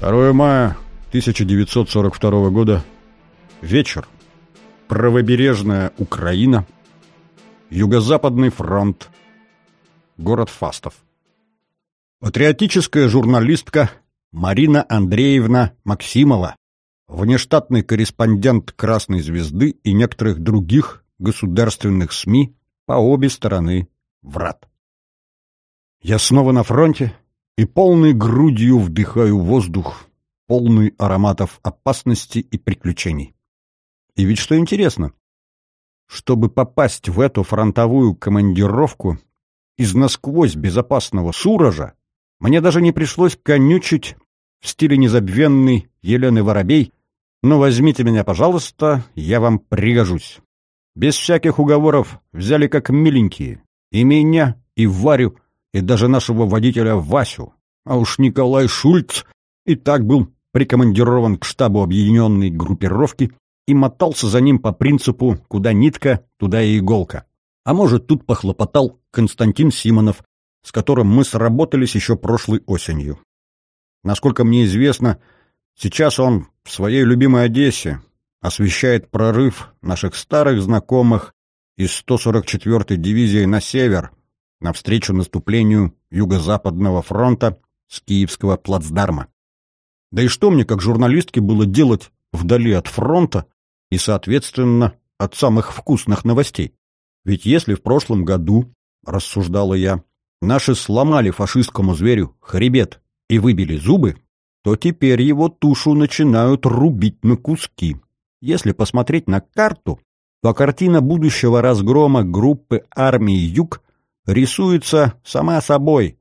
2 мая 1942 года. Вечер. Правобережная Украина. Юго-Западный фронт. Город Фастов. Патриотическая журналистка Марина Андреевна Максимова, внештатный корреспондент «Красной звезды» и некоторых других государственных СМИ по обе стороны врат. Я снова на фронте и полной грудью вдыхаю воздух, полный ароматов опасности и приключений. И ведь что интересно, чтобы попасть в эту фронтовую командировку из насквозь безопасного Суража, мне даже не пришлось конючить в стиле незабвенной Елены Воробей «Ну, возьмите меня, пожалуйста, я вам пригожусь». Без всяких уговоров взяли как миленькие. И меня, и Варю, и даже нашего водителя Васю. А уж Николай Шульц и так был прикомандирован к штабу объединенной группировки и мотался за ним по принципу «куда нитка, туда и иголка». А может, тут похлопотал Константин Симонов, с которым мы сработались еще прошлой осенью. Насколько мне известно, сейчас он в своей любимой Одессе освещает прорыв наших старых знакомых из 144-й дивизии на север, навстречу наступлению Юго-Западного фронта с Киевского плацдарма. Да и что мне, как журналистке, было делать вдали от фронта и, соответственно, от самых вкусных новостей? Ведь если в прошлом году, рассуждала я, наши сломали фашистскому зверю хребет и выбили зубы, то теперь его тушу начинают рубить на куски. Если посмотреть на карту, то картина будущего разгрома группы армии «Юг» рисуется сама собой.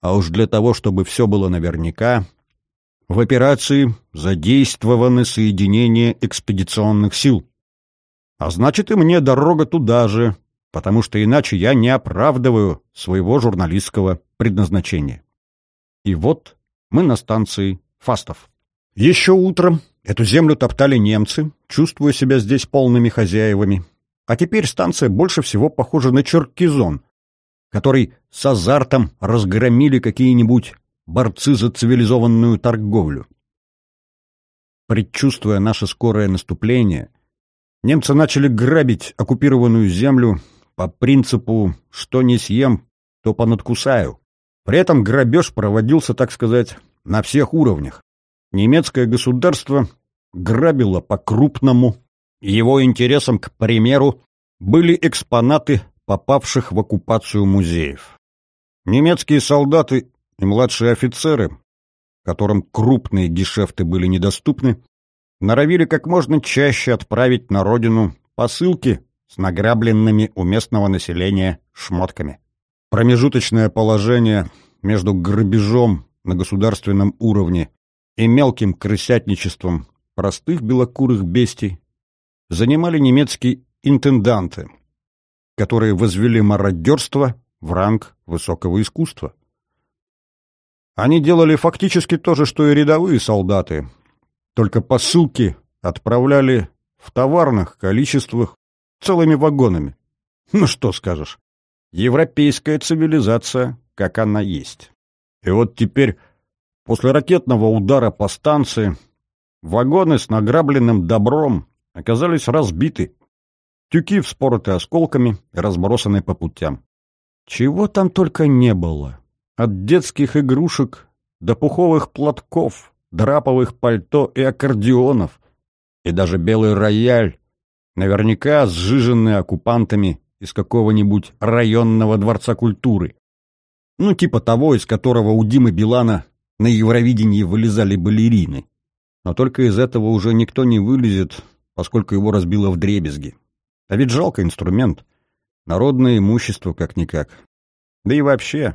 А уж для того, чтобы все было наверняка, в операции задействованы соединения экспедиционных сил. А значит, и мне дорога туда же, потому что иначе я не оправдываю своего журналистского предназначения. И вот мы на станции Фастов. Еще утром эту землю топтали немцы, чувствуя себя здесь полными хозяевами. А теперь станция больше всего похожа на Черкизон, который с азартом разгромили какие-нибудь борцы за цивилизованную торговлю. Предчувствуя наше скорое наступление, немцы начали грабить оккупированную землю по принципу «что не съем, то понадкусаю». При этом грабеж проводился, так сказать, на всех уровнях. Немецкое государство грабило по-крупному. Его интересом, к примеру, были экспонаты попавших в оккупацию музеев. Немецкие солдаты и младшие офицеры, которым крупные гешефты были недоступны, норовили как можно чаще отправить на родину посылки с награбленными у местного населения шмотками. Промежуточное положение между грабежом на государственном уровне и мелким крысятничеством простых белокурых бестий занимали немецкие интенданты – которые возвели мародерство в ранг высокого искусства. Они делали фактически то же, что и рядовые солдаты, только посылки отправляли в товарных количествах целыми вагонами. Ну что скажешь, европейская цивилизация, как она есть. И вот теперь, после ракетного удара по станции, вагоны с награбленным добром оказались разбиты, Тюки вспороты осколками разбросаны по путям. Чего там только не было. От детских игрушек до пуховых платков, драповых пальто и аккордеонов. И даже белый рояль, наверняка сжиженный оккупантами из какого-нибудь районного дворца культуры. Ну, типа того, из которого у Димы Билана на Евровидении вылезали балерины. Но только из этого уже никто не вылезет, поскольку его разбило в дребезги. А ведь жалко инструмент. Народное имущество как-никак. Да и вообще.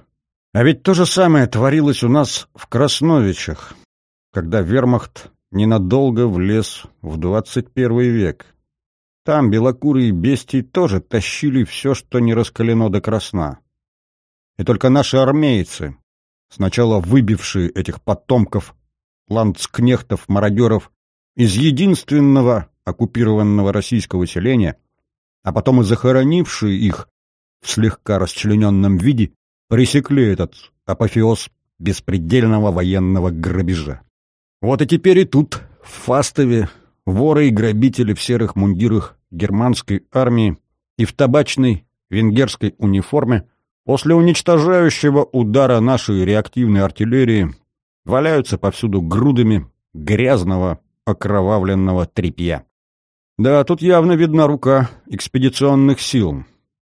А ведь то же самое творилось у нас в Красновичах, когда вермахт ненадолго влез в двадцать первый век. Там белокурые бестии тоже тащили все, что не раскалено до красна. И только наши армейцы, сначала выбившие этих потомков ландскнехтов-мародеров из единственного оккупированного российского селения, а потом и захоронившие их в слегка расчлененном виде, пресекли этот апофеоз беспредельного военного грабежа. Вот и теперь и тут, в Фастове, воры и грабители в серых мундирах германской армии и в табачной венгерской униформе после уничтожающего удара нашей реактивной артиллерии валяются повсюду грудами грязного окровавленного тряпья. Да, тут явно видна рука экспедиционных сил,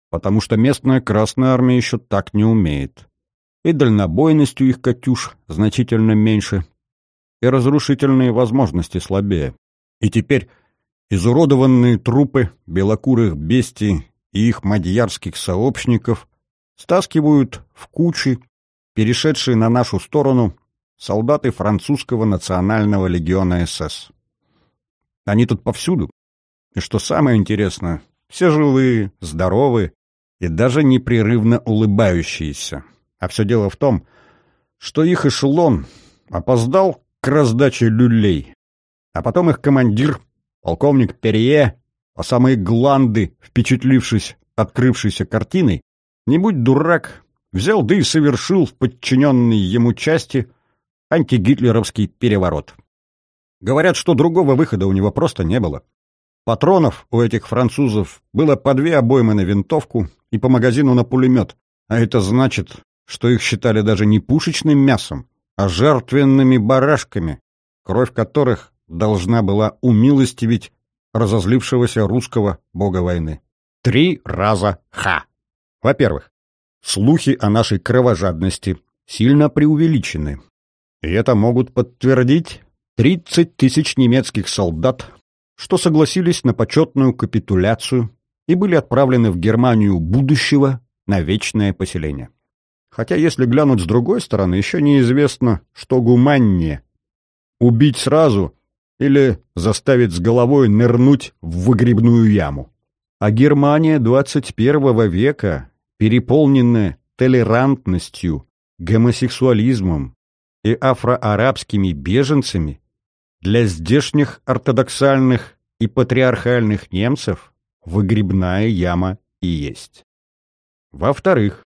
потому что местная Красная Армия еще так не умеет. И дальнобойностью их «Катюш» значительно меньше, и разрушительные возможности слабее. И теперь изуродованные трупы белокурых бестий и их мадьярских сообщников стаскивают в кучи, перешедшие на нашу сторону, солдаты французского национального легиона СС. Они тут повсюду. И что самое интересное, все живые, здоровые и даже непрерывно улыбающиеся. А все дело в том, что их эшелон опоздал к раздаче люлей. А потом их командир, полковник Перье, по самые гланды, впечатлившись открывшейся картиной, не будь дурак, взял да и совершил в подчиненной ему части антигитлеровский переворот. Говорят, что другого выхода у него просто не было. Патронов у этих французов было по две обоймы на винтовку и по магазину на пулемет, а это значит, что их считали даже не пушечным мясом, а жертвенными барашками, кровь которых должна была умилостивить разозлившегося русского бога войны. Три раза ха! Во-первых, слухи о нашей кровожадности сильно преувеличены. И это могут подтвердить 30 тысяч немецких солдат, что согласились на почетную капитуляцию и были отправлены в Германию будущего на вечное поселение. Хотя, если глянуть с другой стороны, еще неизвестно, что гуманнее — убить сразу или заставить с головой нырнуть в выгребную яму. А Германия 21 века, переполненная толерантностью, гомосексуализмом и афроарабскими беженцами, для здешних ортодоксальных и патриархальных немцев выгребная яма и есть. Во-вторых,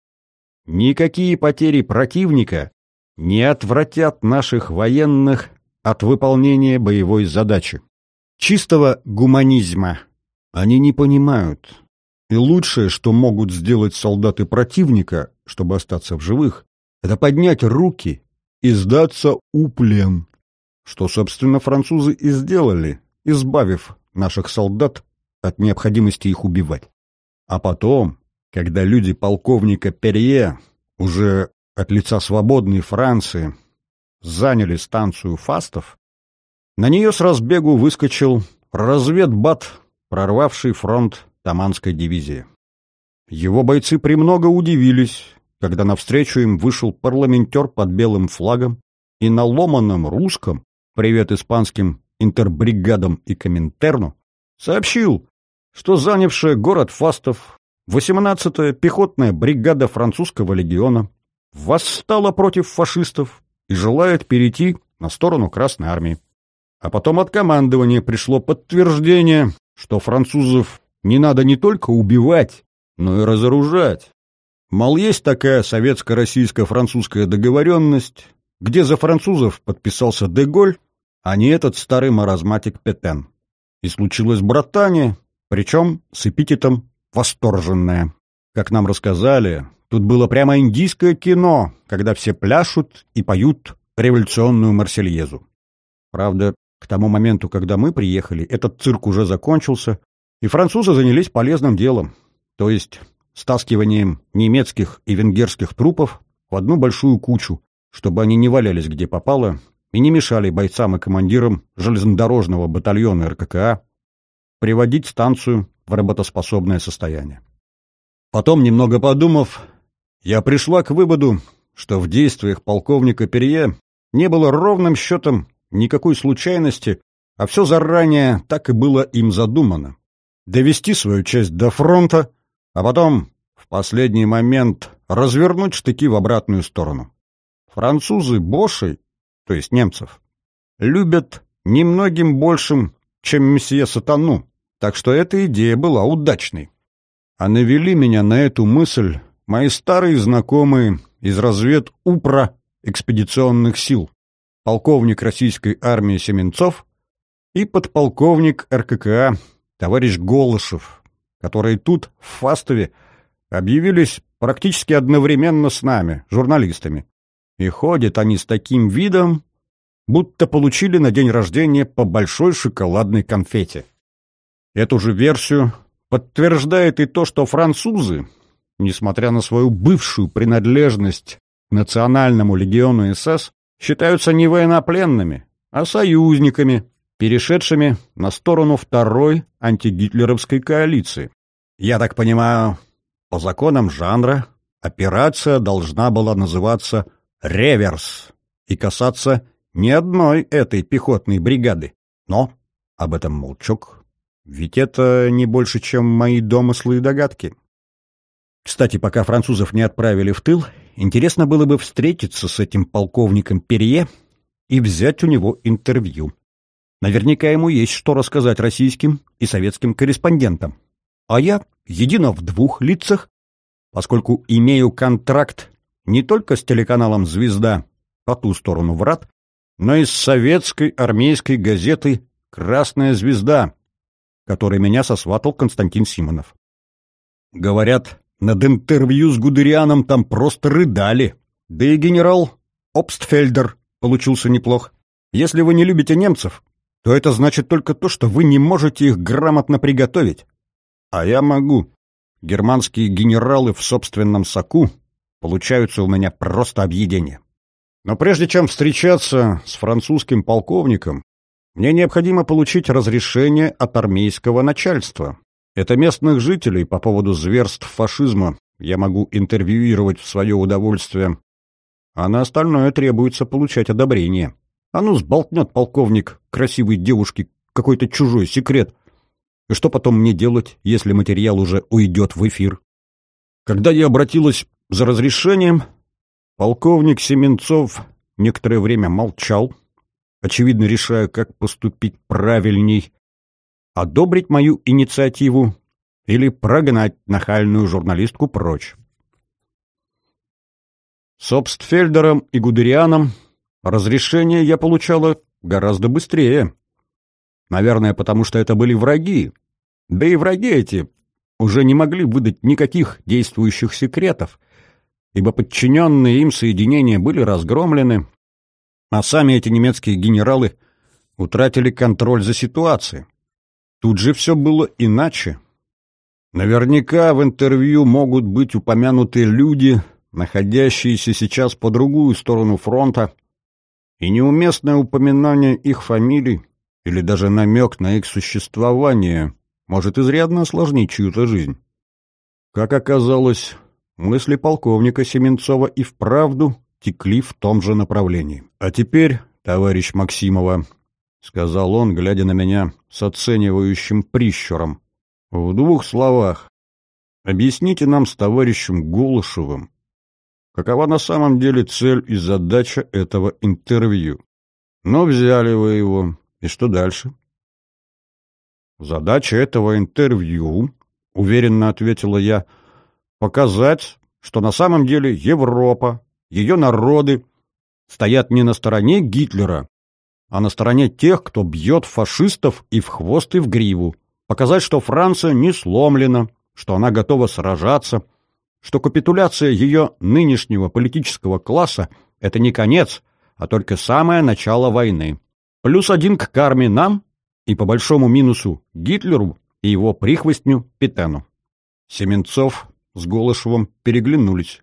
Никакие потери противника не отвратят наших военных от выполнения боевой задачи. Чистого гуманизма они не понимают. И лучшее, что могут сделать солдаты противника, чтобы остаться в живых, это поднять руки и сдаться у плен. Что, собственно, французы и сделали, избавив наших солдат от необходимости их убивать. А потом, когда люди полковника Перье уже от лица свободной Франции заняли станцию фастов, на нее с разбегу выскочил разведбат, прорвавший фронт Таманской дивизии. Его бойцы премного удивились, когда навстречу им вышел парламентер под белым флагом и на ломаном русском «Привет испанским интербригадам и Коминтерну» сообщил, что занявшая город Фастов 18-я пехотная бригада французского легиона восстала против фашистов и желает перейти на сторону Красной армии. А потом от командования пришло подтверждение, что французов не надо не только убивать, но и разоружать. Мол, есть такая советско-российско-французская договоренность, где за французов подписался Деголь, а не этот старый маразматик Петен. И случилось братание, причем с эпитетом восторженная. Как нам рассказали, тут было прямо индийское кино, когда все пляшут и поют революционную марсельезу. Правда, к тому моменту, когда мы приехали, этот цирк уже закончился, и французы занялись полезным делом, то есть стаскиванием немецких и венгерских трупов в одну большую кучу, чтобы они не валялись где попало и не мешали бойцам и командирам железнодорожного батальона РККА приводить станцию в работоспособное состояние. Потом, немного подумав, я пришла к выводу, что в действиях полковника Перье не было ровным счетом никакой случайности, а все заранее так и было им задумано. Довести свою часть до фронта, а потом в последний момент развернуть штыки в обратную сторону. Французы Боши, то есть немцев, любят немногим большим, чем месье Сатану, так что эта идея была удачной. А навели меня на эту мысль мои старые знакомые из развед УПРА экспедиционных сил. полковник российской армии Семенцов и подполковник РККА товарищ Голышев, которые тут, в Фастове, объявились практически одновременно с нами, журналистами. И ходят они с таким видом, будто получили на день рождения по большой шоколадной конфете. Эту же версию подтверждает и то, что французы, несмотря на свою бывшую принадлежность к национальному легиону СС, считаются не военнопленными, а союзниками, перешедшими на сторону второй антигитлеровской коалиции. Я так понимаю, по законам жанра операция должна была называться «Реверс» и касаться не одной этой пехотной бригады. Но об этом молчок, ведь это не больше, чем мои домыслы и догадки. Кстати, пока французов не отправили в тыл, интересно было бы встретиться с этим полковником Перье и взять у него интервью. Наверняка ему есть что рассказать российским и советским корреспондентам. А я едино в двух лицах, поскольку имею контракт не только с телеканалом «Звезда» по ту сторону врат, но и с советской армейской газетой «Красная звезда», которой меня сосватал Константин Симонов. Говорят, над интервью с Гудерианом там просто рыдали. Да и генерал Обстфельдер получился неплох. Если вы не любите немцев, то это значит только то, что вы не можете их грамотно приготовить. А я могу. Германские генералы в собственном соку получаются у меня просто объедение. Но прежде чем встречаться с французским полковником, мне необходимо получить разрешение от армейского начальства. Это местных жителей по поводу зверств фашизма я могу интервьюировать в свое удовольствие, а на остальное требуется получать одобрение. А ну, сболтнет полковник красивой девушке какой-то чужой секрет. И что потом мне делать, если материал уже уйдет в эфир? Когда я обратилась за разрешением, полковник Семенцов некоторое время молчал, очевидно решая, как поступить правильней, одобрить мою инициативу или прогнать нахальную журналистку прочь. С Обстфельдером и Гудерианом Разрешение я получала гораздо быстрее. Наверное, потому что это были враги. Да и враги эти уже не могли выдать никаких действующих секретов, ибо подчиненные им соединения были разгромлены, а сами эти немецкие генералы утратили контроль за ситуацией. Тут же все было иначе. Наверняка в интервью могут быть упомянуты люди, находящиеся сейчас по другую сторону фронта, и неуместное упоминание их фамилий или даже намек на их существование может изрядно осложнить чью-то жизнь. Как оказалось, мысли полковника Семенцова и вправду текли в том же направлении. «А теперь, товарищ Максимова», — сказал он, глядя на меня с оценивающим прищуром, — «в двух словах, объясните нам с товарищем Голышевым, какова на самом деле цель и задача этого интервью. Но взяли вы его, и что дальше? Задача этого интервью, уверенно ответила я, показать, что на самом деле Европа, ее народы стоят не на стороне Гитлера, а на стороне тех, кто бьет фашистов и в хвост, и в гриву. Показать, что Франция не сломлена, что она готова сражаться – что капитуляция ее нынешнего политического класса – это не конец, а только самое начало войны. Плюс один к карме нам и по большому минусу Гитлеру и его прихвостню Петену. Семенцов с Голышевым переглянулись.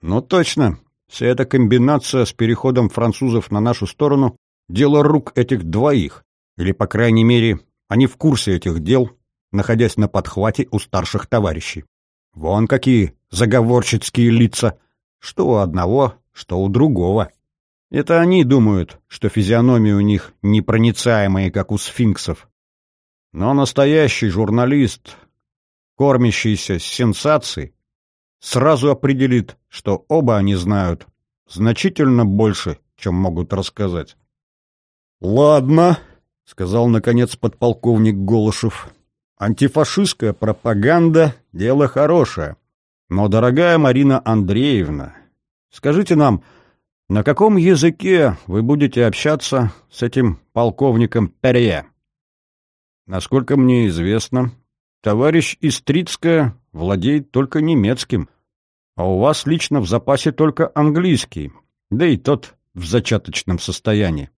Ну точно, вся эта комбинация с переходом французов на нашу сторону – дело рук этих двоих, или, по крайней мере, они в курсе этих дел, находясь на подхвате у старших товарищей. Вон какие заговорщицкие лица, что у одного, что у другого. Это они думают, что физиономии у них непроницаемые, как у сфинксов. Но настоящий журналист, кормящийся сенсацией, сразу определит, что оба они знают значительно больше, чем могут рассказать. «Ладно», — сказал, наконец, подполковник Голышев, — «антифашистская пропаганда — дело хорошее. Но, дорогая Марина Андреевна, скажите нам, На каком языке вы будете общаться с этим полковником Перье? Насколько мне известно, товарищ Истрицкая владеет только немецким, а у вас лично в запасе только английский, да и тот в зачаточном состоянии.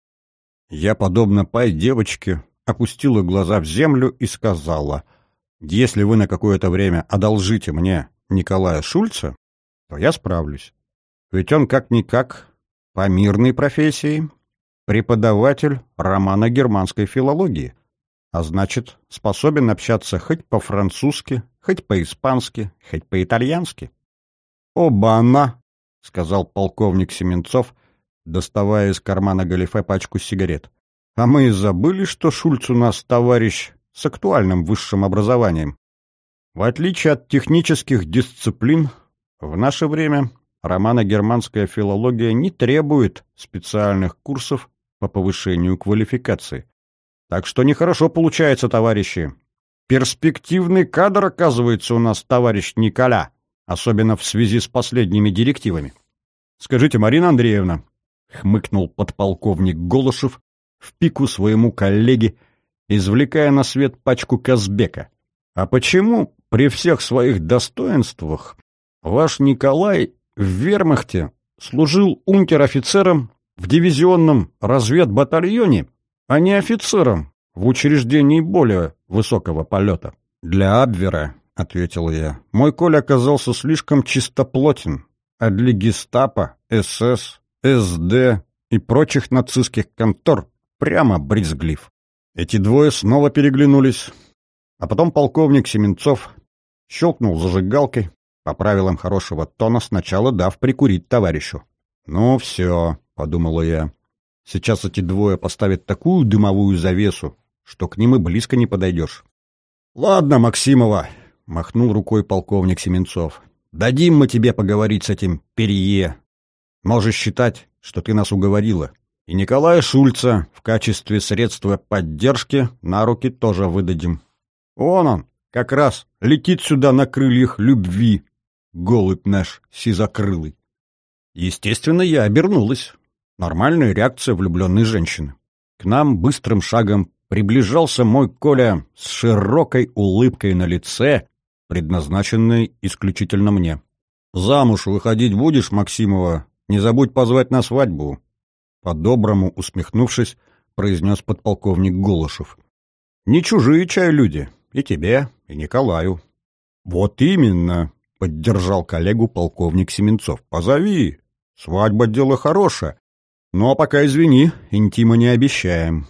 Я, подобно пай девочке, опустила глаза в землю и сказала, «Если вы на какое-то время одолжите мне Николая Шульца, то я справлюсь. Ведь он как-никак по мирной профессии преподаватель романа германской филологии, а значит, способен общаться хоть по-французски, хоть по-испански, хоть по-итальянски. «Оба-на!» — сказал полковник Семенцов, доставая из кармана галифе пачку сигарет. «А мы и забыли, что Шульц у нас товарищ с актуальным высшим образованием. В отличие от технических дисциплин, в наше время романо-германская филология не требует специальных курсов по повышению квалификации. Так что нехорошо получается, товарищи. Перспективный кадр, оказывается, у нас товарищ Николя, особенно в связи с последними директивами. Скажите, Марина Андреевна, — хмыкнул подполковник Голышев в пику своему коллеге, извлекая на свет пачку Казбека. «А почему при всех своих достоинствах ваш Николай в вермахте служил унтер-офицером в дивизионном разведбатальоне, а не офицером в учреждении более высокого полета?» «Для Абвера», — ответил я, — «мой Коля оказался слишком чистоплотен, а для гестапо, СС, СД и прочих нацистских контор прямо брезглив. Эти двое снова переглянулись, а потом полковник Семенцов щелкнул зажигалкой, по правилам хорошего тона, сначала дав прикурить товарищу. «Ну все», — подумала я, — «сейчас эти двое поставят такую дымовую завесу, что к ним и близко не подойдешь». «Ладно, Максимова», — махнул рукой полковник Семенцов, — «дадим мы тебе поговорить с этим Перье, Можешь считать, что ты нас уговорила. И Николая Шульца в качестве средства поддержки на руки тоже выдадим. Вон он, как раз, летит сюда на крыльях любви, голубь наш сизокрылый. Естественно, я обернулась. Нормальная реакция влюбленной женщины. К нам быстрым шагом приближался мой Коля с широкой улыбкой на лице, предназначенной исключительно мне. «Замуж выходить будешь, Максимова, не забудь позвать на свадьбу!» По-доброму усмехнувшись, произнес подполковник Голышев. «Не чужие чай люди, и тебе, и Николаю». «Вот именно!» — поддержал коллегу полковник Семенцов. «Позови! Свадьба — дело хорошее. Ну а пока, извини, интима не обещаем.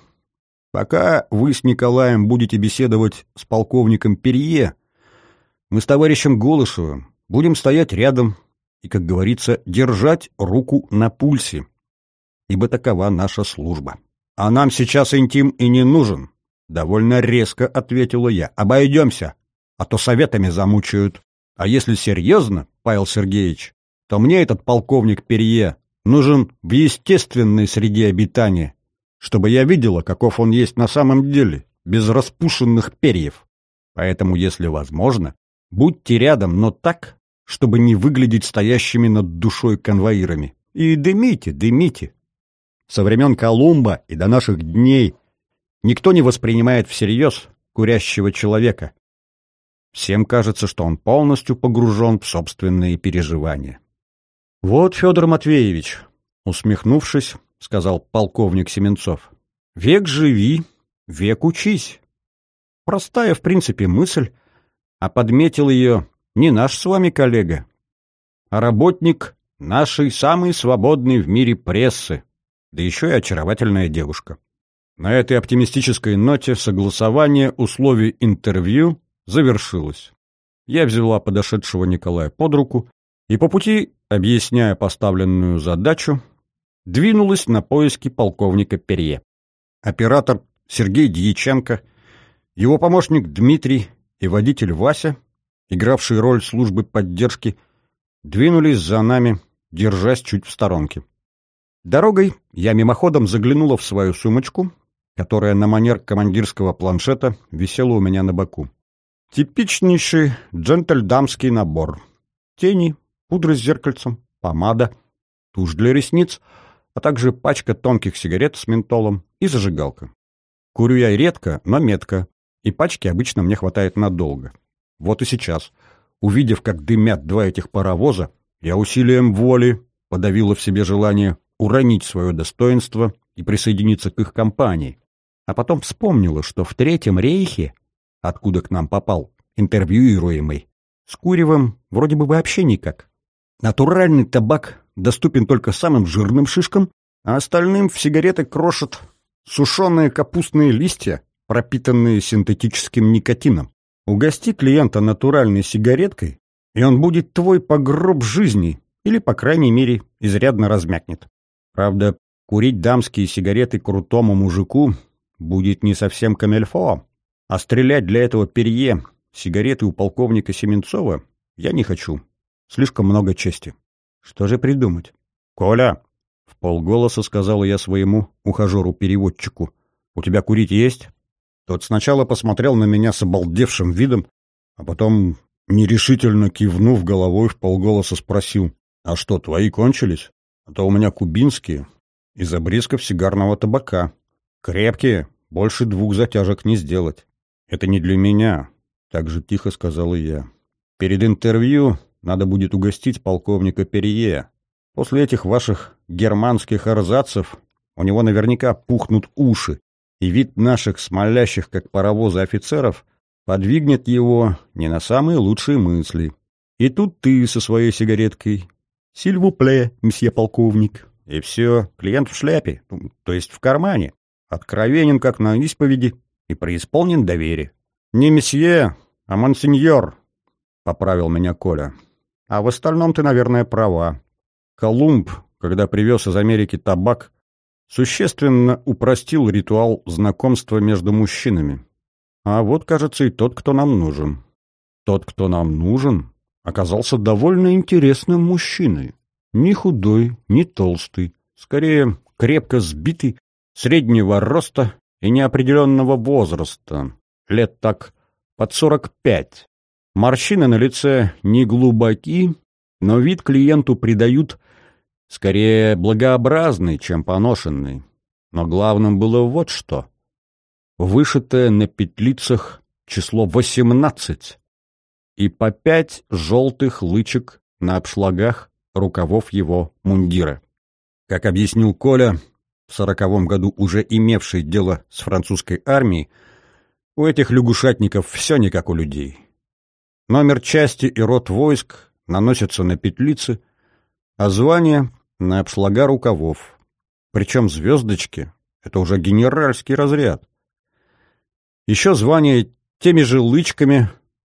Пока вы с Николаем будете беседовать с полковником Перье, мы с товарищем Голышевым будем стоять рядом и, как говорится, держать руку на пульсе, ибо такова наша служба. А нам сейчас интим и не нужен, — довольно резко ответила я. Обойдемся, а то советами замучают. А если серьезно, Павел Сергеевич, то мне этот полковник Перье нужен в естественной среде обитания, чтобы я видела, каков он есть на самом деле, без распушенных перьев. Поэтому, если возможно, будьте рядом, но так, чтобы не выглядеть стоящими над душой конвоирами. И дымите, дымите. Со времен Колумба и до наших дней никто не воспринимает всерьез курящего человека. Всем кажется, что он полностью погружен в собственные переживания. «Вот, Федор Матвеевич», — усмехнувшись, сказал полковник Семенцов, — «век живи, век учись». Простая, в принципе, мысль, а подметил ее не наш с вами коллега, а работник нашей самой свободной в мире прессы, да еще и очаровательная девушка. На этой оптимистической ноте согласование условий интервью завершилось. Я взяла подошедшего Николая под руку и по пути, объясняя поставленную задачу, двинулась на поиски полковника Перье. Оператор Сергей Дьяченко, его помощник Дмитрий и водитель Вася игравшие роль службы поддержки, двинулись за нами, держась чуть в сторонке. Дорогой я мимоходом заглянула в свою сумочку, которая на манер командирского планшета висела у меня на боку. Типичнейший джентльдамский набор. Тени, пудра с зеркальцем, помада, тушь для ресниц, а также пачка тонких сигарет с ментолом и зажигалка. Курю я редко, но метко, и пачки обычно мне хватает надолго. Вот и сейчас, увидев, как дымят два этих паровоза, я усилием воли подавила в себе желание уронить свое достоинство и присоединиться к их компании. А потом вспомнила, что в Третьем рейхе, откуда к нам попал интервьюируемый, с куревом вроде бы вообще никак. Натуральный табак доступен только самым жирным шишкам, а остальным в сигареты крошат сушеные капустные листья, пропитанные синтетическим никотином. Угости клиента натуральной сигареткой, и он будет твой погроб жизни, или, по крайней мере, изрядно размякнет. Правда, курить дамские сигареты крутому мужику будет не совсем камельфо, а стрелять для этого перье сигареты у полковника Семенцова я не хочу. Слишком много чести. Что же придумать? «Коля!» — в полголоса сказала я своему ухажеру-переводчику. «У тебя курить есть?» Тот сначала посмотрел на меня с обалдевшим видом, а потом, нерешительно кивнув головой, в полголоса спросил. «А что, твои кончились? А то у меня кубинские, из обрезков сигарного табака. Крепкие, больше двух затяжек не сделать. Это не для меня, так же тихо сказала я. Перед интервью надо будет угостить полковника Перье. После этих ваших германских арзацев у него наверняка пухнут уши, и вид наших смолящих, как паровозы офицеров, подвигнет его не на самые лучшие мысли. И тут ты со своей сигареткой. Сильвупле, мсье полковник. И все, клиент в шляпе, то есть в кармане. Откровенен, как на исповеди, и преисполнен доверия. Не месье, а монсеньор, — поправил меня Коля. А в остальном ты, наверное, права. Колумб, когда привез из Америки табак, существенно упростил ритуал знакомства между мужчинами. А вот, кажется, и тот, кто нам нужен. Тот, кто нам нужен, оказался довольно интересным мужчиной. Ни худой, ни толстый, скорее крепко сбитый, среднего роста и неопределенного возраста, лет так под сорок пять. Морщины на лице не глубоки, но вид клиенту придают скорее благообразный, чем поношенный. Но главным было вот что. Вышитое на петлицах число восемнадцать и по пять желтых лычек на обшлагах рукавов его мундира. Как объяснил Коля, в сороковом году уже имевший дело с французской армией, у этих лягушатников все не как у людей. Номер части и род войск наносятся на петлицы, а звание — на обшлага рукавов. Причем звездочки — это уже генеральский разряд. Еще звание теми же лычками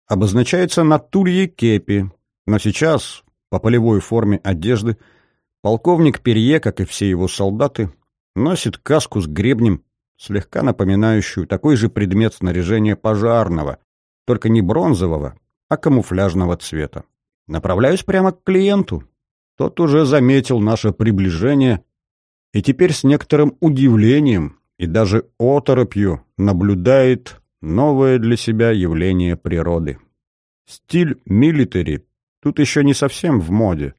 обозначается на тулье кепи, но сейчас, по полевой форме одежды, полковник Перье, как и все его солдаты, носит каску с гребнем, слегка напоминающую такой же предмет снаряжения пожарного, только не бронзового, а камуфляжного цвета. Направляюсь прямо к клиенту. Тот уже заметил наше приближение и теперь с некоторым удивлением и даже оторопью наблюдает новое для себя явление природы. Стиль милитари тут еще не совсем в моде.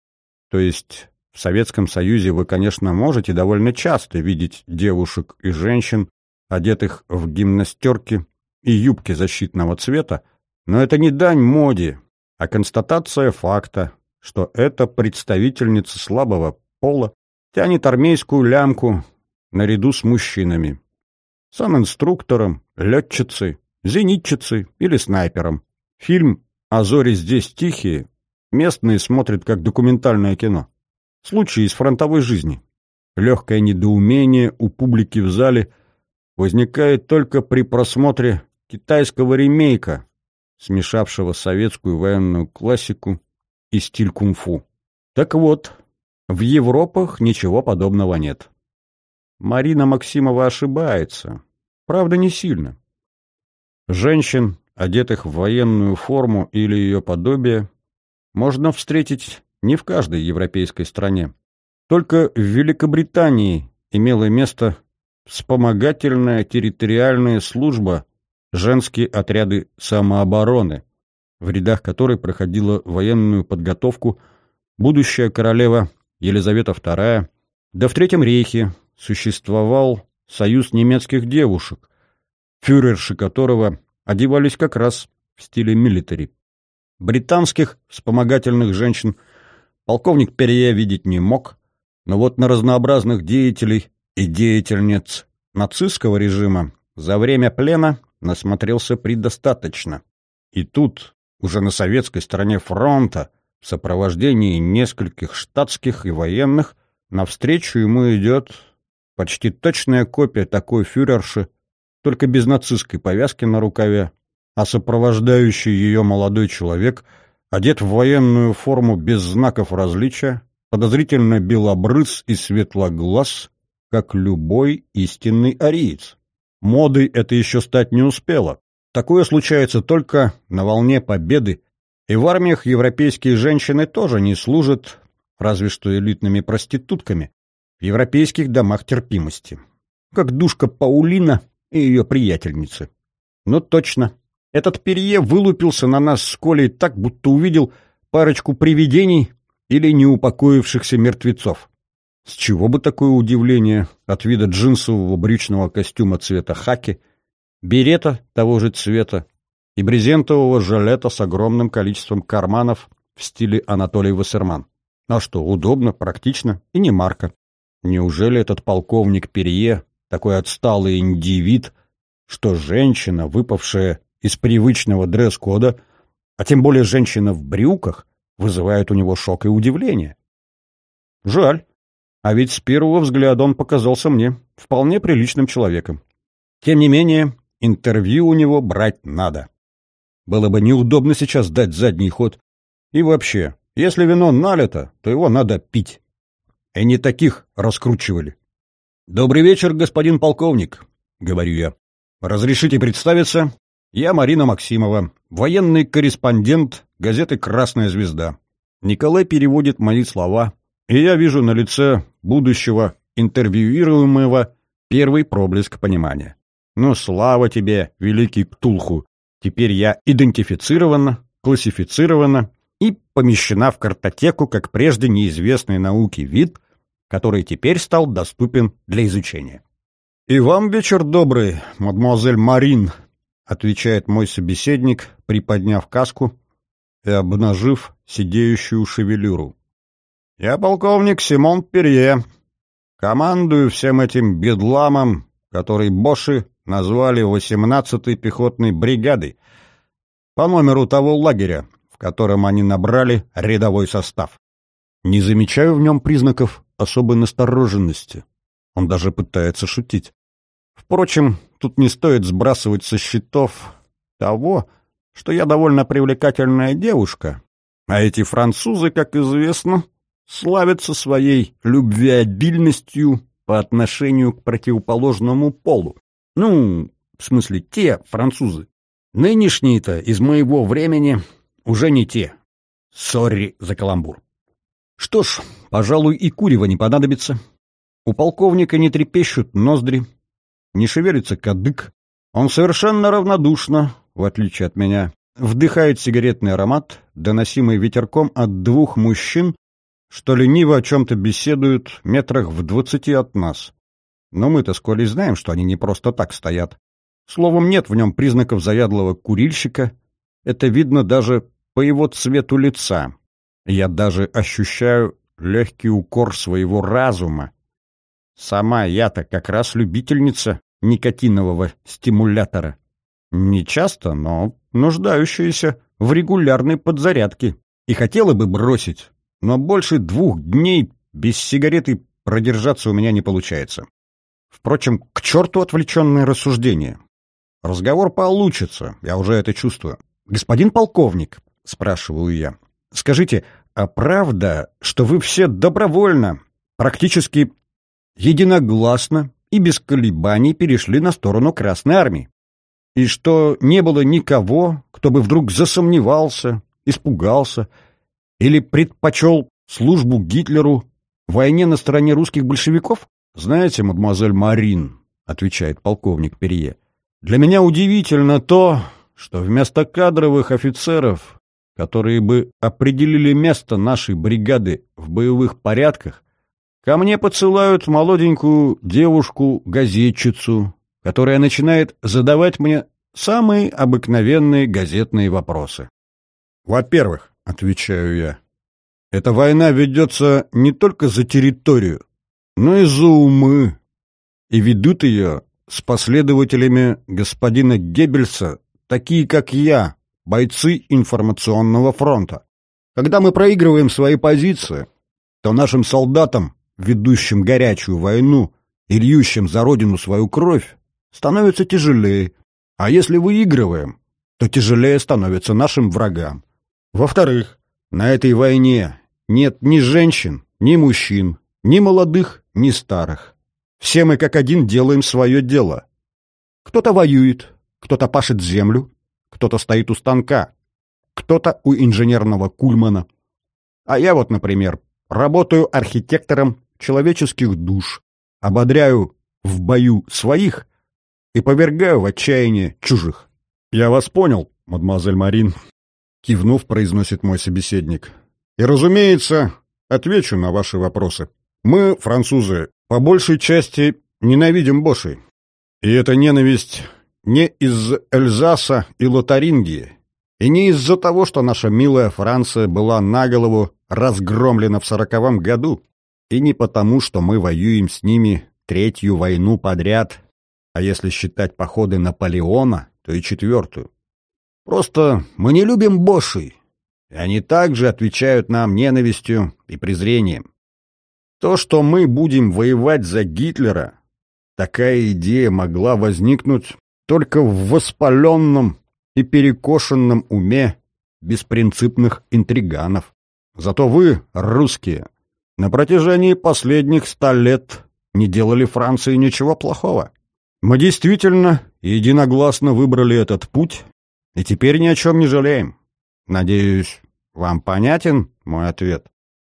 То есть в Советском Союзе вы, конечно, можете довольно часто видеть девушек и женщин, одетых в гимнастерки и юбки защитного цвета, но это не дань моде, а констатация факта, что эта представительница слабого пола тянет армейскую лямку наряду с мужчинами. Сам инструктором, летчицей, зенитчицей или снайпером. Фильм «А зори здесь тихие» местные смотрят как документальное кино. Случаи из фронтовой жизни. Легкое недоумение у публики в зале возникает только при просмотре китайского ремейка, смешавшего советскую военную классику и стиль кунг-фу. Так вот, в Европах ничего подобного нет. Марина Максимова ошибается. Правда, не сильно. Женщин, одетых в военную форму или ее подобие, можно встретить не в каждой европейской стране. Только в Великобритании имела место вспомогательная территориальная служба «Женские отряды самообороны», в рядах которой проходила военную подготовку будущая королева Елизавета II, да в Третьем рейхе существовал союз немецких девушек, фюрерши которого одевались как раз в стиле милитари. Британских вспомогательных женщин полковник Перье видеть не мог, но вот на разнообразных деятелей и деятельниц нацистского режима за время плена насмотрелся предостаточно. И тут, уже на советской стороне фронта, в сопровождении нескольких штатских и военных, навстречу ему идет почти точная копия такой фюрерши, только без нацистской повязки на рукаве, а сопровождающий ее молодой человек одет в военную форму без знаков различия, подозрительно белобрыз и светлоглаз, как любой истинный ариец. Модой это еще стать не успело. Такое случается только на волне победы, и в армиях европейские женщины тоже не служат, разве что элитными проститутками, в европейских домах терпимости. Как душка Паулина и ее приятельницы. Но точно, этот перье вылупился на нас с Колей так, будто увидел парочку привидений или неупокоившихся мертвецов. С чего бы такое удивление от вида джинсового брючного костюма цвета хаки, берета того же цвета и брезентового жилета с огромным количеством карманов в стиле Анатолий Вассерман. А что, удобно, практично и не марка. Неужели этот полковник Перье такой отсталый индивид, что женщина, выпавшая из привычного дресс-кода, а тем более женщина в брюках, вызывает у него шок и удивление? Жаль. А ведь с первого взгляда он показался мне вполне приличным человеком. Тем не менее, интервью у него брать надо. Было бы неудобно сейчас дать задний ход. И вообще, если вино налито, то его надо пить. И не таких раскручивали. «Добрый вечер, господин полковник», — говорю я. «Разрешите представиться? Я Марина Максимова, военный корреспондент газеты «Красная звезда». Николай переводит мои слова, и я вижу на лице будущего интервьюируемого первый проблеск понимания. Ну, слава тебе, великий Ктулху! Теперь я идентифицирована, классифицирована и помещена в картотеку как прежде неизвестный науке вид — который теперь стал доступен для изучения. «И вам вечер добрый, мадемуазель Марин», — отвечает мой собеседник, приподняв каску и обнажив сидеющую шевелюру. «Я полковник Симон Перье. Командую всем этим бедламом, который Боши назвали 18-й пехотной бригадой, по номеру того лагеря, в котором они набрали рядовой состав. Не замечаю в нем признаков особой настороженности. Он даже пытается шутить. Впрочем, тут не стоит сбрасывать со счетов того, что я довольно привлекательная девушка, а эти французы, как известно, славятся своей любвеобильностью по отношению к противоположному полу. Ну, в смысле, те французы. Нынешние-то из моего времени уже не те. Сорри за каламбур. Что ж, пожалуй, и курева не понадобится. У полковника не трепещут ноздри, не шевелится кадык. Он совершенно равнодушно, в отличие от меня, вдыхает сигаретный аромат, доносимый ветерком от двух мужчин, что лениво о чем-то беседуют метрах в двадцати от нас. Но мы-то с Колей знаем, что они не просто так стоят. Словом, нет в нем признаков заядлого курильщика. Это видно даже по его цвету лица. Я даже ощущаю легкий укор своего разума. Сама я-то как раз любительница никотинового стимулятора. Не часто, но нуждающаяся в регулярной подзарядке. И хотела бы бросить, но больше двух дней без сигареты продержаться у меня не получается. Впрочем, к черту отвлеченные рассуждения. Разговор получится, я уже это чувствую. «Господин полковник», — спрашиваю я, — «скажите, а правда, что вы все добровольно, практически единогласно и без колебаний перешли на сторону Красной Армии. И что не было никого, кто бы вдруг засомневался, испугался или предпочел службу Гитлеру войне на стороне русских большевиков? Знаете, мадемуазель Марин, отвечает полковник Перье, для меня удивительно то, что вместо кадровых офицеров которые бы определили место нашей бригады в боевых порядках, ко мне подсылают молоденькую девушку-газетчицу, которая начинает задавать мне самые обыкновенные газетные вопросы. «Во-первых, — отвечаю я, — эта война ведется не только за территорию, но и за умы, и ведут ее с последователями господина Геббельса, такие как я, бойцы информационного фронта. Когда мы проигрываем свои позиции, то нашим солдатам, ведущим горячую войну и льющим за родину свою кровь, становится тяжелее, а если выигрываем, то тяжелее становится нашим врагам. Во-вторых, на этой войне нет ни женщин, ни мужчин, ни молодых, ни старых. Все мы как один делаем свое дело. Кто-то воюет, кто-то пашет землю, кто-то стоит у станка, кто-то у инженерного кульмана. А я вот, например, работаю архитектором человеческих душ, ободряю в бою своих и повергаю в отчаяние чужих. «Я вас понял, мадемуазель Марин», — кивнув, произносит мой собеседник. «И, разумеется, отвечу на ваши вопросы. Мы, французы, по большей части ненавидим Бошей. И эта ненависть не из Эльзаса и Лотарингии, и не из-за того, что наша милая Франция была на голову разгромлена в сороковом году, и не потому, что мы воюем с ними третью войну подряд, а если считать походы Наполеона, то и четвертую. Просто мы не любим Бошей, и они также отвечают нам ненавистью и презрением. То, что мы будем воевать за Гитлера, такая идея могла возникнуть только в воспаленном и перекошенном уме беспринципных интриганов. Зато вы, русские, на протяжении последних ста лет не делали Франции ничего плохого. Мы действительно единогласно выбрали этот путь и теперь ни о чем не жалеем. Надеюсь, вам понятен мой ответ?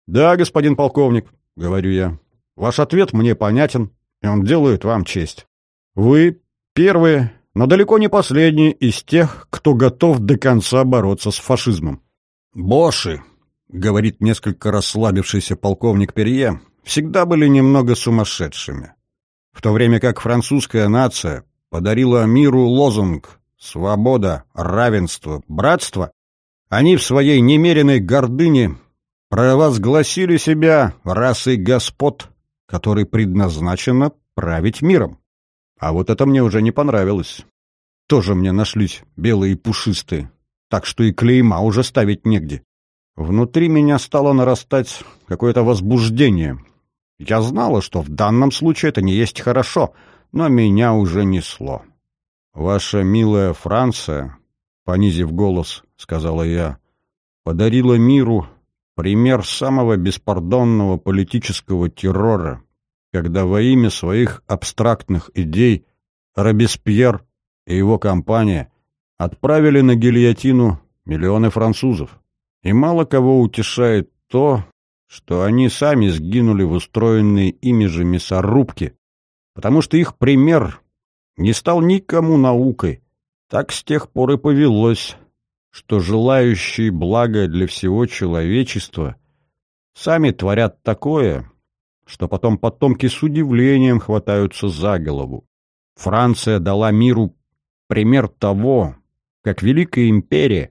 Да, господин полковник, — говорю я. «Ваш ответ мне понятен, и он делает вам честь. Вы первые, но далеко не последние из тех, кто готов до конца бороться с фашизмом». «Боши», — говорит несколько расслабившийся полковник Перье, всегда были немного сумасшедшими. В то время как французская нация подарила миру лозунг «Свобода, равенство, братство», они в своей немеренной гордыне провозгласили себя расой господ, которой предназначено править миром. А вот это мне уже не понравилось. Тоже мне нашлись белые пушистые, так что и клейма уже ставить негде. Внутри меня стало нарастать какое-то возбуждение. Я знала, что в данном случае это не есть хорошо, но меня уже несло. «Ваша милая Франция», — понизив голос, сказала я, — «подарила миру пример самого беспардонного политического террора, когда во имя своих абстрактных идей Робеспьер и его компания отправили на гильотину миллионы французов. И мало кого утешает то, что они сами сгинули в устроенные ими же мясорубки, потому что их пример не стал никому наукой. Так с тех пор и повелось что желающие блага для всего человечества сами творят такое, что потом потомки с удивлением хватаются за голову. Франция дала миру пример того, как Великая империя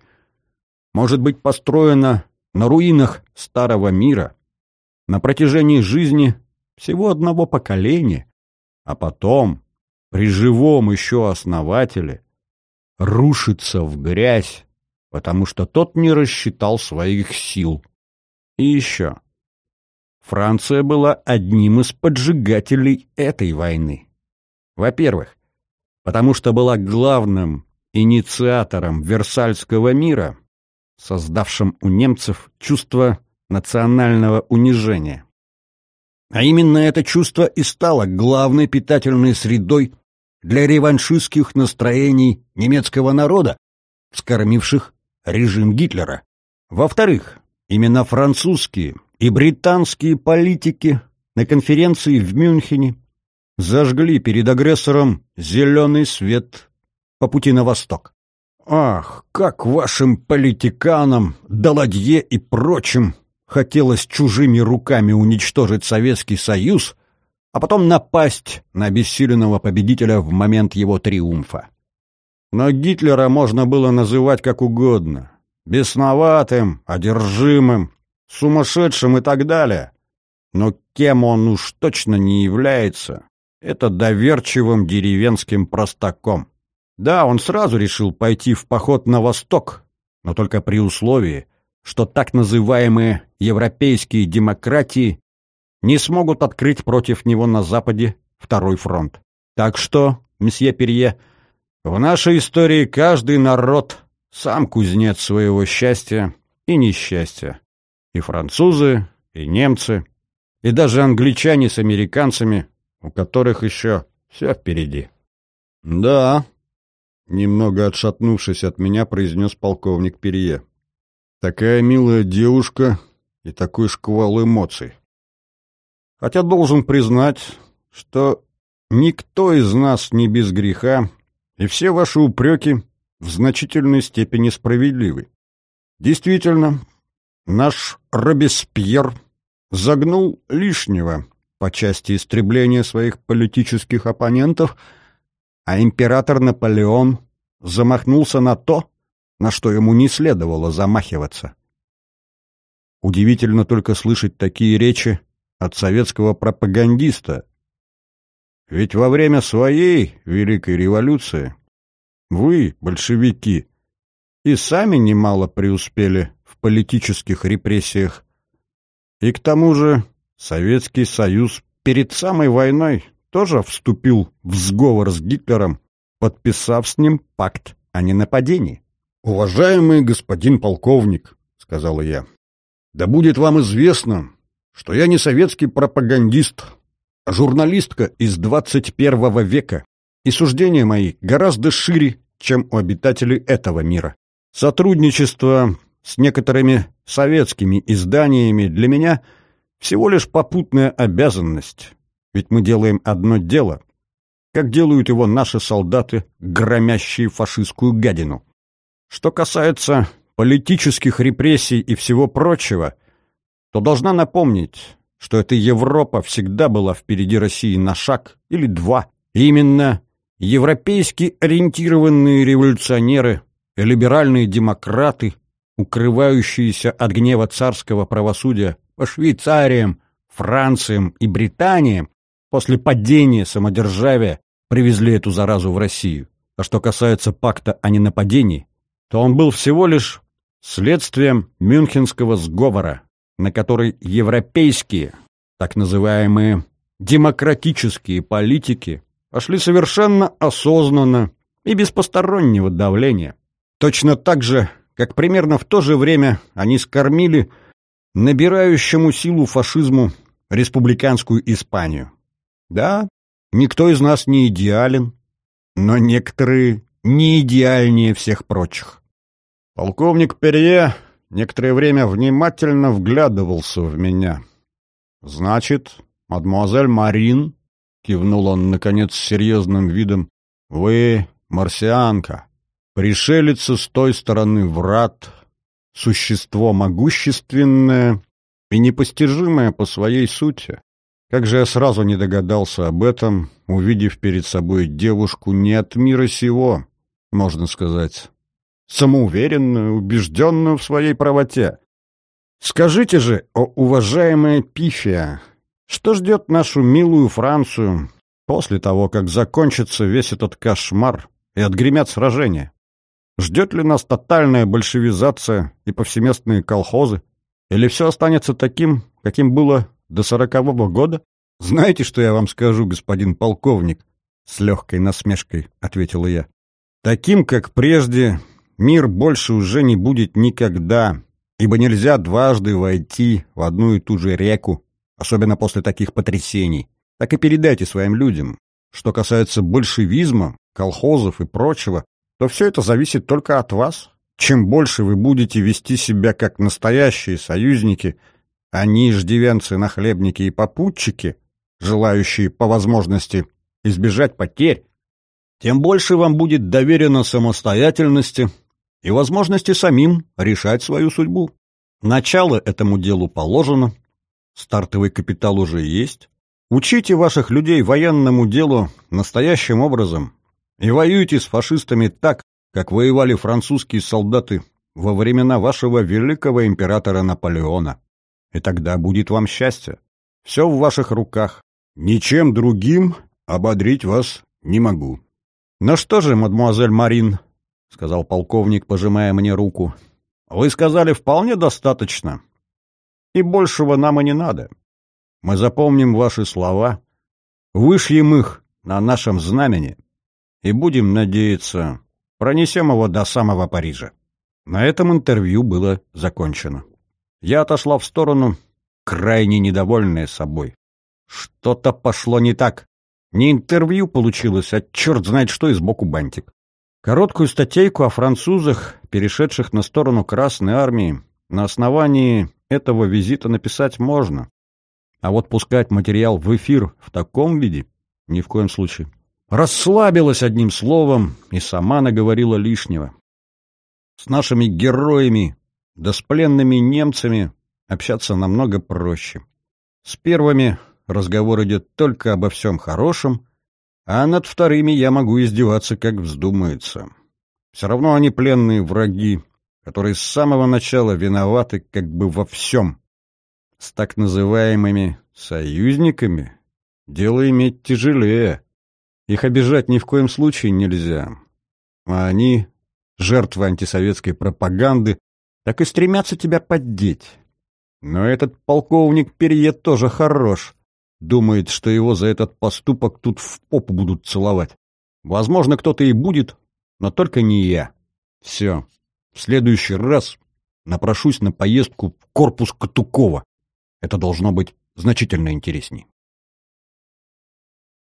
может быть построена на руинах старого мира на протяжении жизни всего одного поколения, а потом, при живом еще основателе, рушится в грязь потому что тот не рассчитал своих сил. И еще. Франция была одним из поджигателей этой войны. Во-первых, потому что была главным инициатором Версальского мира, создавшим у немцев чувство национального унижения. А именно это чувство и стало главной питательной средой для реваншистских настроений немецкого народа, вскормивших режим Гитлера. Во-вторых, именно французские и британские политики на конференции в Мюнхене зажгли перед агрессором зеленый свет по пути на восток. Ах, как вашим политиканам, Даладье и прочим хотелось чужими руками уничтожить Советский Союз, а потом напасть на обессиленного победителя в момент его триумфа. Но Гитлера можно было называть как угодно — бесноватым, одержимым, сумасшедшим и так далее. Но кем он уж точно не является, это доверчивым деревенским простаком. Да, он сразу решил пойти в поход на восток, но только при условии, что так называемые европейские демократии не смогут открыть против него на Западе второй фронт. Так что, месье Перье, в нашей истории каждый народ сам кузнец своего счастья и несчастья. И французы, и немцы, и даже англичане с американцами, у которых еще все впереди. Да, Немного отшатнувшись от меня, произнес полковник Перье. «Такая милая девушка и такой шквал эмоций. Хотя должен признать, что никто из нас не без греха, и все ваши упреки в значительной степени справедливы. Действительно, наш Робеспьер загнул лишнего по части истребления своих политических оппонентов – а император Наполеон замахнулся на то, на что ему не следовало замахиваться. Удивительно только слышать такие речи от советского пропагандиста. Ведь во время своей Великой революции вы, большевики, и сами немало преуспели в политических репрессиях. И к тому же Советский Союз перед самой войной тоже вступил в сговор с Гитлером, подписав с ним пакт о ненападении. «Уважаемый господин полковник», — сказала я, — «да будет вам известно, что я не советский пропагандист, журналистка из 21 века, и суждения мои гораздо шире, чем у обитателей этого мира. Сотрудничество с некоторыми советскими изданиями для меня всего лишь попутная обязанность, ведь мы делаем одно дело, как делают его наши солдаты, громящие фашистскую гадину. Что касается политических репрессий и всего прочего, то должна напомнить, что эта Европа всегда была впереди России на шаг или два. Именно европейски ориентированные революционеры либеральные демократы, укрывающиеся от гнева царского правосудия по Швейцариям, Франциям и Британиям, после падения самодержавия привезли эту заразу в Россию. А что касается пакта о ненападении, то он был всего лишь следствием Мюнхенского сговора, на который европейские, так называемые демократические политики пошли совершенно осознанно и без постороннего давления. Точно так же, как примерно в то же время они скормили набирающему силу фашизму республиканскую Испанию. Да, никто из нас не идеален, но некоторые не идеальнее всех прочих. Полковник Перье некоторое время внимательно вглядывался в меня. «Значит, мадемуазель Марин», — кивнул он, наконец, с серьезным видом, — «вы марсианка, пришелица с той стороны врат, существо могущественное и непостижимое по своей сути, как же я сразу не догадался об этом, увидев перед собой девушку не от мира сего, можно сказать, самоуверенную, убежденную в своей правоте. Скажите же, о уважаемая Пифия, что ждет нашу милую Францию после того, как закончится весь этот кошмар и отгремят сражения? Ждет ли нас тотальная большевизация и повсеместные колхозы? Или все останется таким, каким было до сорокового года? Знаете, что я вам скажу, господин полковник? С легкой насмешкой ответила я. Таким, как прежде, мир больше уже не будет никогда, ибо нельзя дважды войти в одну и ту же реку, особенно после таких потрясений. Так и передайте своим людям. Что касается большевизма, колхозов и прочего, то все это зависит только от вас. Чем больше вы будете вести себя как настоящие союзники – они иждивенцы, нахлебники и попутчики, желающие по возможности избежать потерь, тем больше вам будет доверено самостоятельности и возможности самим решать свою судьбу. Начало этому делу положено, стартовый капитал уже есть. Учите ваших людей военному делу настоящим образом и воюйте с фашистами так, как воевали французские солдаты во времена вашего великого императора Наполеона. И тогда будет вам счастье. Все в ваших руках. Ничем другим ободрить вас не могу. Ну что же, мадемуазель Марин, — сказал полковник, пожимая мне руку, — вы сказали вполне достаточно. И большего нам и не надо. Мы запомним ваши слова, вышьем их на нашем знамени и будем надеяться, пронесем его до самого Парижа. На этом интервью было закончено. Я отошла в сторону, крайне недовольная собой. Что-то пошло не так. Не интервью получилось, а черт знает что и сбоку бантик. Короткую статейку о французах, перешедших на сторону Красной Армии, на основании этого визита написать можно. А вот пускать материал в эфир в таком виде ни в коем случае. Расслабилась одним словом и сама наговорила лишнего. С нашими героями, да с пленными немцами общаться намного проще. С первыми разговор идет только обо всем хорошем, а над вторыми я могу издеваться, как вздумается. Все равно они пленные враги, которые с самого начала виноваты как бы во всем. С так называемыми союзниками дело иметь тяжелее. Их обижать ни в коем случае нельзя. А они, жертвы антисоветской пропаганды, так и стремятся тебя поддеть. Но этот полковник Перье тоже хорош. Думает, что его за этот поступок тут в попу будут целовать. Возможно, кто-то и будет, но только не я. Все. В следующий раз напрошусь на поездку в корпус Катукова. Это должно быть значительно интересней.